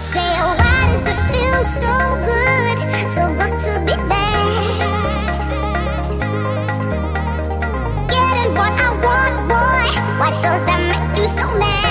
say, oh, why does it feel so good, so good to be? Getting what I want, boy. Why does that make you so mad?